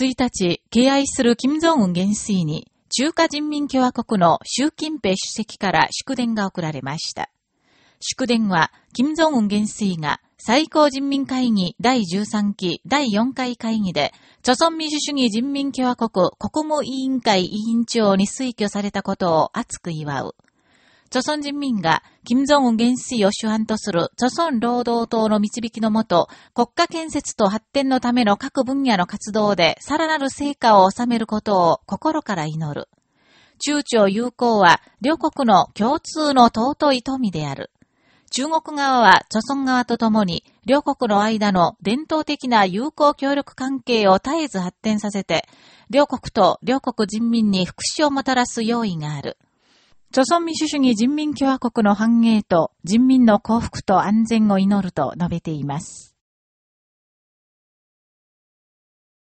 1日、敬愛する金正恩元帥に、中華人民共和国の習近平主席から祝電が送られました。祝電は、金正恩元帥が最高人民会議第13期第4回会議で、朝鮮民主主義人民共和国国務委員会委員長に推挙されたことを熱く祝う。朝鮮人民が、金正恩元帥を主犯とする、朝鮮労働党の導きのもと、国家建設と発展のための各分野の活動で、さらなる成果を収めることを心から祈る。中朝友好は、両国の共通の尊い富である。中国側は、著村側とともに、両国の間の伝統的な友好協力関係を絶えず発展させて、両国と両国人民に福祉をもたらす用意がある。朝鮮民主主義人民共和国の繁栄と人民の幸福と安全を祈ると述べています。